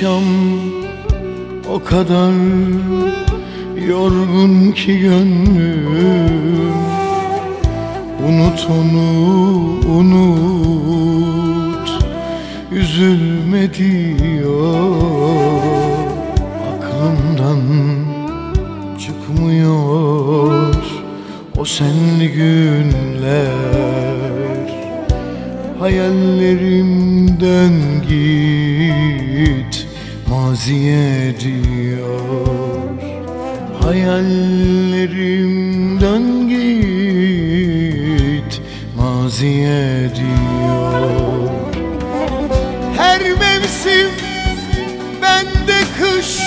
akşam o kadar yorgun ki gönlüm. Unut onu unut. Üzülme diyor. Aklımdan çıkmıyor O senli günler. Hayallerimden git Maziye diyor Hayallerimden git. Maziye diyor Her mevsim bende kış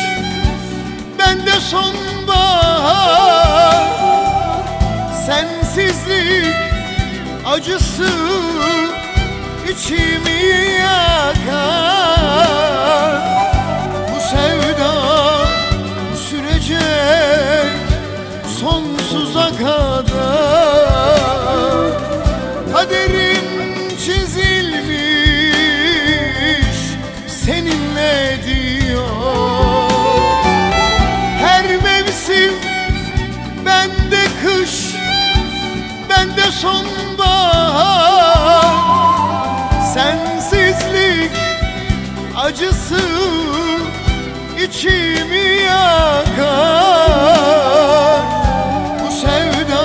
Bende sonbahar. Sensizlik acısı içimi yakar Kaderim çizilmiş seninle diyor. Her mevsim bende kış bende sonbahar. Sensizlik acısı içimi yakar. Bu sevda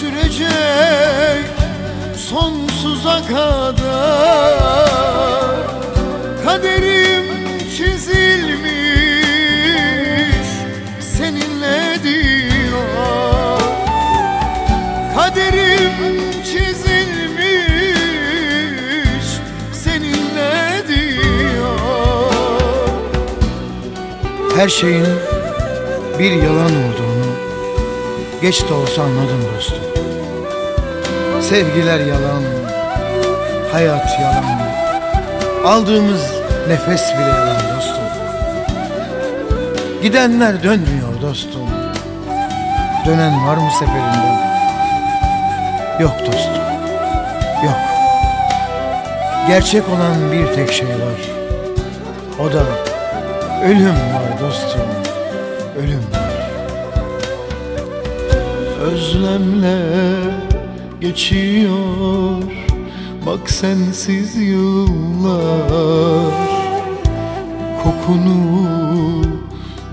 sürecek sonsuza kadar. Kaderim çizilmiş seninle diyor. Kaderim çizilmiş seninle diyor. Her şeyin bir yalan olduğunu geç de olsa anladım dostum. Sevgiler yalan, hayat yalan, aldığımız nefes bile yalan dostum. Gidenler dönmüyor dostum. Dönen var mı seferinden? Yok dostum, yok. Gerçek olan bir tek şey var. O da ölüm var dostum, ölüm var. Özlemle geçiyor. Bak sensiz yıllar Kokunu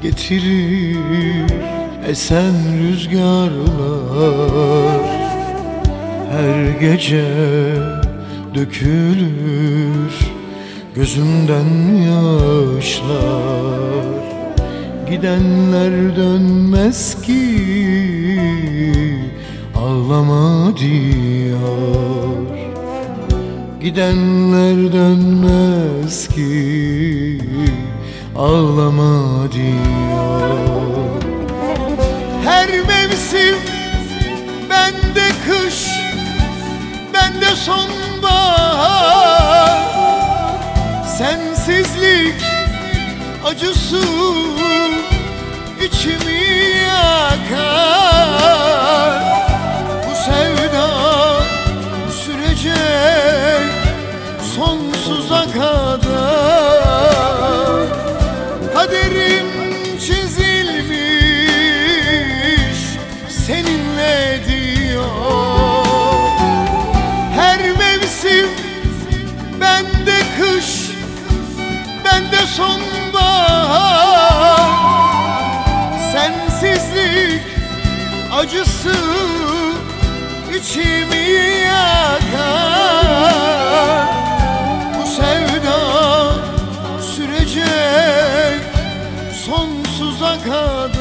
getirir. Esen rüzgarlar Her gece dökülür. Gözümden yaşlar Gidenler dönmez ki. Ağlama diyor. Gidenler dönmez ki Ağlama diyor. Her mevsim bende kış Bende sonbahar. Sensizlik acısı içimi yakar Hasretlik acısı içimi yakar. Bu sevda sürecek sonsuza kadar.